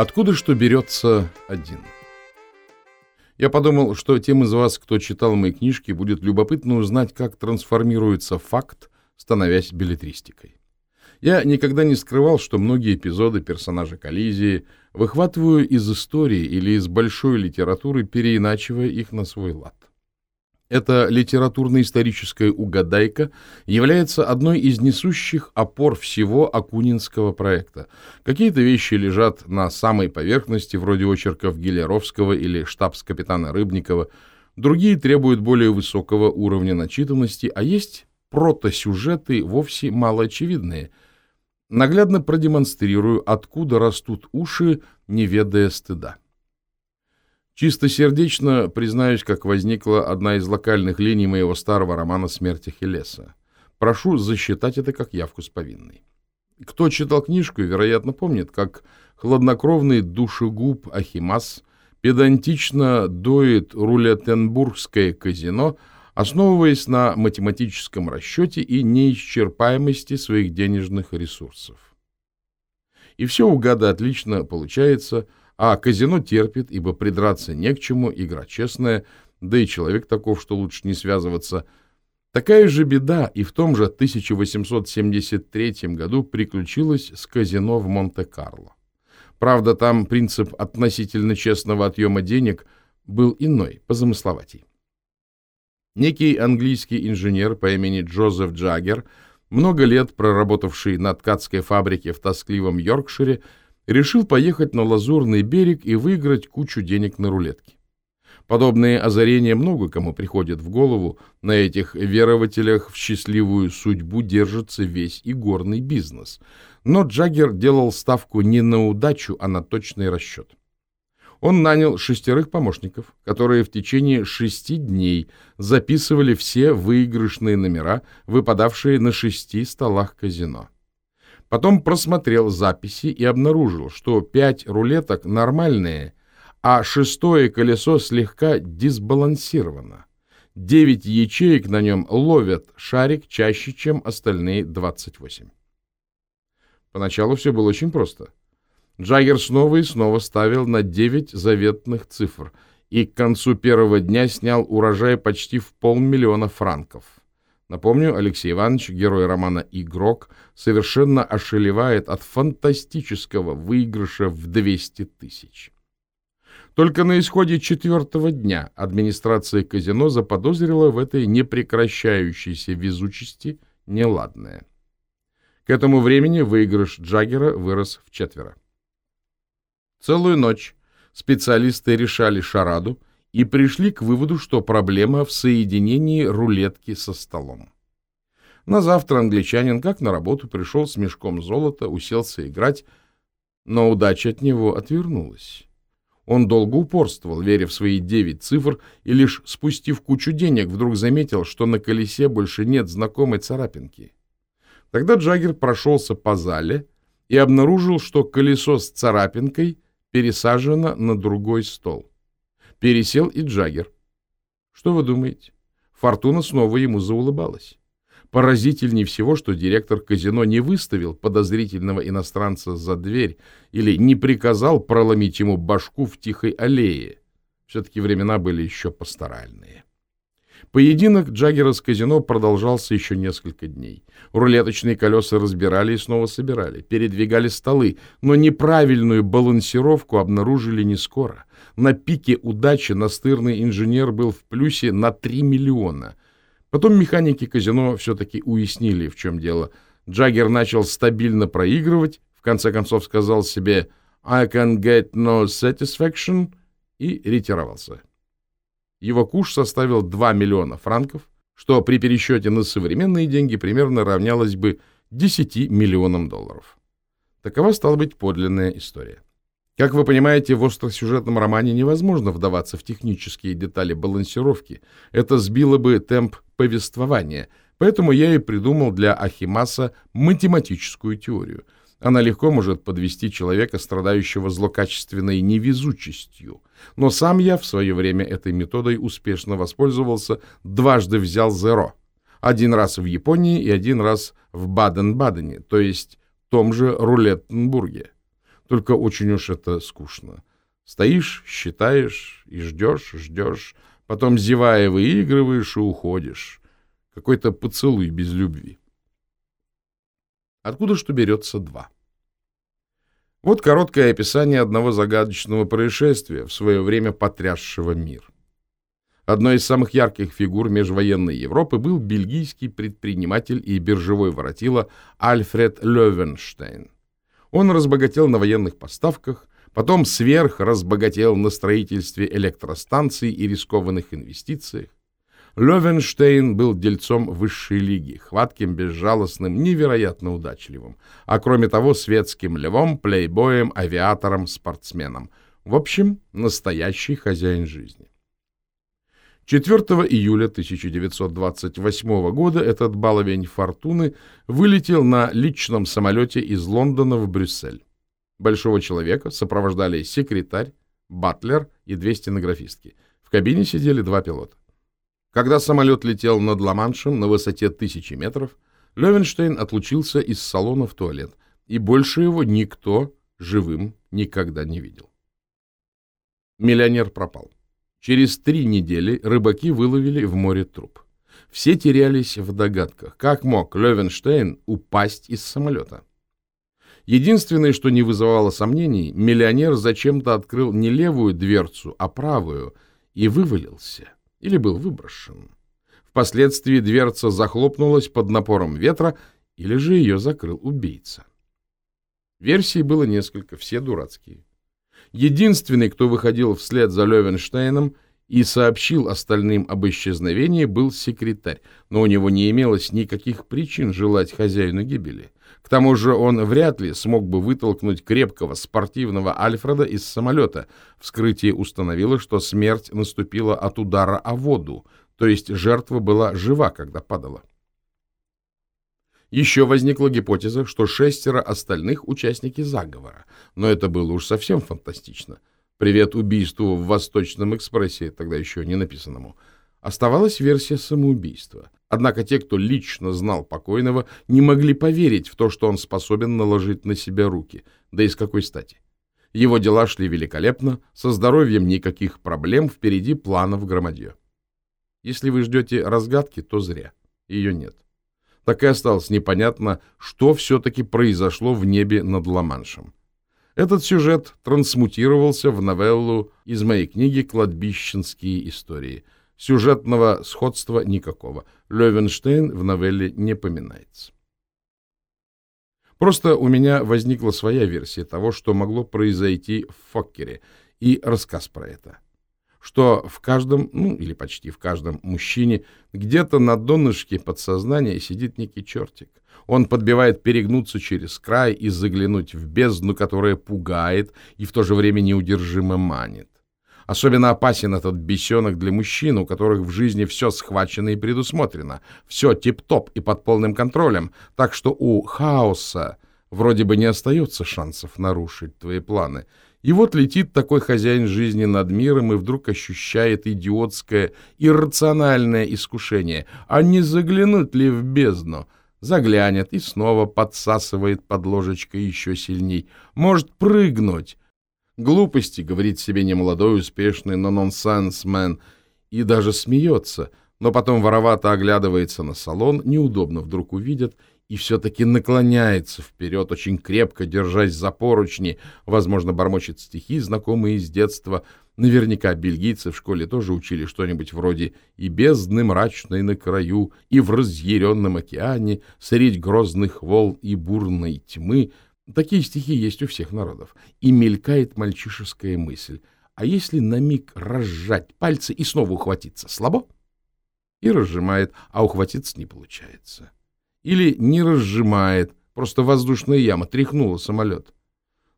Откуда что берется один? Я подумал, что тем из вас, кто читал мои книжки, будет любопытно узнать, как трансформируется факт, становясь билетристикой. Я никогда не скрывал, что многие эпизоды персонажа коллизии выхватываю из истории или из большой литературы, переиначивая их на свой лад. Эта литературно-историческая угадайка является одной из несущих опор всего Акунинского проекта. Какие-то вещи лежат на самой поверхности, вроде очерков Гелеровского или штабс-капитана Рыбникова, другие требуют более высокого уровня начитанности, а есть протосюжеты вовсе малоочевидные. Наглядно продемонстрирую, откуда растут уши, не ведая стыда. Чистосердечно признаюсь, как возникла одна из локальных линий моего старого романа «Смерть Ахиллеса». Прошу засчитать это как явку с повинной. Кто читал книжку, вероятно, помнит, как хладнокровный душегуб Ахимас педантично доит рулетенбургское казино, основываясь на математическом расчете и неисчерпаемости своих денежных ресурсов. И все у гада отлично получается – а казино терпит, ибо придраться не к чему, игра честная, да и человек таков, что лучше не связываться. Такая же беда и в том же 1873 году приключилась с казино в Монте-Карло. Правда, там принцип относительно честного отъема денег был иной, позамысловатей. Некий английский инженер по имени Джозеф Джаггер, много лет проработавший на ткацкой фабрике в тоскливом Йоркшире, решил поехать на Лазурный берег и выиграть кучу денег на рулетке. Подобные озарения много кому приходят в голову, на этих верователях в счастливую судьбу держится весь игорный бизнес. Но Джаггер делал ставку не на удачу, а на точный расчет. Он нанял шестерых помощников, которые в течение шести дней записывали все выигрышные номера, выпадавшие на шести столах казино. Потом просмотрел записи и обнаружил, что пять рулеток нормальные, а шестое колесо слегка дисбалансировано. Девять ячеек на нем ловят шарик чаще, чем остальные 28. Поначалу все было очень просто. Джаггер снова и снова ставил на 9 заветных цифр и к концу первого дня снял урожай почти в полмиллиона франков. Напомню, Алексей Иванович, герой романа «Игрок», совершенно ошелевает от фантастического выигрыша в 200 тысяч. Только на исходе четвертого дня администрация казино заподозрила в этой непрекращающейся везучести неладное. К этому времени выигрыш Джаггера вырос в четверо. Целую ночь специалисты решали шараду, и пришли к выводу, что проблема в соединении рулетки со столом. На завтра англичанин, как на работу, пришел с мешком золота, уселся играть, но удача от него отвернулась. Он долго упорствовал, веря в свои девять цифр, и лишь спустив кучу денег, вдруг заметил, что на колесе больше нет знакомой царапинки. Тогда Джаггер прошелся по зале и обнаружил, что колесо с царапинкой пересажено на другой стол. Пересел и Джаггер. Что вы думаете? Фортуна снова ему заулыбалась. Поразительнее всего, что директор казино не выставил подозрительного иностранца за дверь или не приказал проломить ему башку в тихой аллее. Все-таки времена были еще пасторальные. Поединок Джаггера с казино продолжался еще несколько дней. Рулеточные колеса разбирали и снова собирали, передвигали столы, но неправильную балансировку обнаружили не скоро. На пике удачи настырный инженер был в плюсе на 3 миллиона. Потом механики казино все-таки уяснили, в чем дело. Джаггер начал стабильно проигрывать, в конце концов сказал себе «I can get no satisfaction» и ретировался. Его куш составил 2 миллиона франков, что при пересчете на современные деньги примерно равнялось бы 10 миллионам долларов. Такова стала быть подлинная история. Как вы понимаете, в остросюжетном романе невозможно вдаваться в технические детали балансировки. Это сбило бы темп повествования, поэтому я и придумал для Ахимаса математическую теорию — она легко может подвести человека, страдающего злокачественной невезучестью. Но сам я в свое время этой методой успешно воспользовался, дважды взял зеро. Один раз в Японии и один раз в Баден-Бадене, то есть том же Рулеттенбурге. Только очень уж это скучно. Стоишь, считаешь и ждешь, ждешь, потом зевая выигрываешь и уходишь. Какой-то поцелуй без любви. Откуда что берется два? Вот короткое описание одного загадочного происшествия, в свое время потрясшего мир. Одной из самых ярких фигур межвоенной Европы был бельгийский предприниматель и биржевой воротила Альфред Левенштейн. Он разбогател на военных поставках, потом сверх разбогател на строительстве электростанций и рискованных инвестициях. Левенштейн был дельцом высшей лиги, хватким, безжалостным, невероятно удачливым, а кроме того светским львом, плейбоем, авиатором, спортсменом. В общем, настоящий хозяин жизни. 4 июля 1928 года этот баловень фортуны вылетел на личном самолете из Лондона в Брюссель. Большого человека сопровождали секретарь, батлер и две стенографистки. В кабине сидели два пилота. Когда самолет летел над Ла-Маншем на высоте тысячи метров, Левенштейн отлучился из салона в туалет, и больше его никто живым никогда не видел. Миллионер пропал. Через три недели рыбаки выловили в море труп. Все терялись в догадках, как мог Левенштейн упасть из самолета. Единственное, что не вызывало сомнений, миллионер зачем-то открыл не левую дверцу, а правую, и вывалился, или был выброшен. Впоследствии дверца захлопнулась под напором ветра, или же ее закрыл убийца. Версий было несколько, все дурацкие. Единственный, кто выходил вслед за Левенштейном и сообщил остальным об исчезновении, был секретарь, но у него не имелось никаких причин желать хозяину гибели. К тому же он вряд ли смог бы вытолкнуть крепкого спортивного Альфреда из самолета. Вскрытие установило, что смерть наступила от удара о воду, то есть жертва была жива, когда падала. Еще возникла гипотеза, что шестеро остальных участники заговора, но это было уж совсем фантастично. Привет убийству в Восточном экспрессе, тогда еще не написанному. Оставалась версия самоубийства. Однако те, кто лично знал покойного, не могли поверить в то, что он способен наложить на себя руки. Да и с какой стати? Его дела шли великолепно, со здоровьем никаких проблем, впереди планов громадье. Если вы ждете разгадки, то зря. Ее нет так и осталось непонятно, что все-таки произошло в небе над Ла-Маншем. Этот сюжет трансмутировался в новеллу из моей книги «Кладбищенские истории». Сюжетного сходства никакого. Левенштейн в новелле не поминается. Просто у меня возникла своя версия того, что могло произойти в Фоккере, и рассказ про это что в каждом, ну или почти в каждом мужчине где-то на донышке подсознания сидит некий чертик. Он подбивает перегнуться через край и заглянуть в бездну, которая пугает и в то же время неудержимо манит. Особенно опасен этот бесенок для мужчин, у которых в жизни все схвачено и предусмотрено, все тип-топ и под полным контролем, так что у хаоса вроде бы не остается шансов нарушить твои планы — и вот летит такой хозяин жизни над миром и вдруг ощущает идиотское, иррациональное искушение. А не заглянуть ли в бездну? Заглянет и снова подсасывает под ложечкой еще сильней. Может прыгнуть. Глупости, говорит себе немолодой, успешный, но нонсенсмен, и даже смеется, но потом воровато оглядывается на салон, неудобно вдруг увидят, и все-таки наклоняется вперед, очень крепко держась за поручни, возможно, бормочет стихи, знакомые с детства. Наверняка бельгийцы в школе тоже учили что-нибудь вроде «И бездны мрачной на краю, и в разъяренном океане, средь грозных волн и бурной тьмы». Такие стихи есть у всех народов. И мелькает мальчишеская мысль. А если на миг разжать пальцы и снова ухватиться, слабо? И разжимает, а ухватиться не получается. Или не разжимает, просто воздушная яма тряхнула самолет.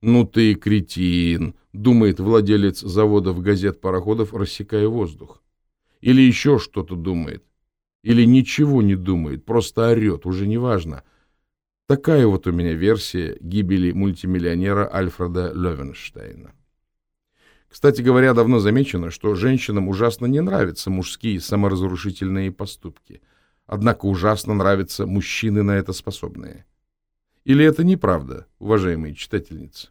«Ну ты кретин!» — думает владелец заводов газет-пароходов, рассекая воздух. Или еще что-то думает. Или ничего не думает, просто орет, уже неважно. Такая вот у меня версия гибели мультимиллионера Альфреда Левенштейна. Кстати говоря, давно замечено, что женщинам ужасно не нравятся мужские саморазрушительные поступки — Однако ужасно нравятся мужчины на это способные. Или это неправда, уважаемые читательницы?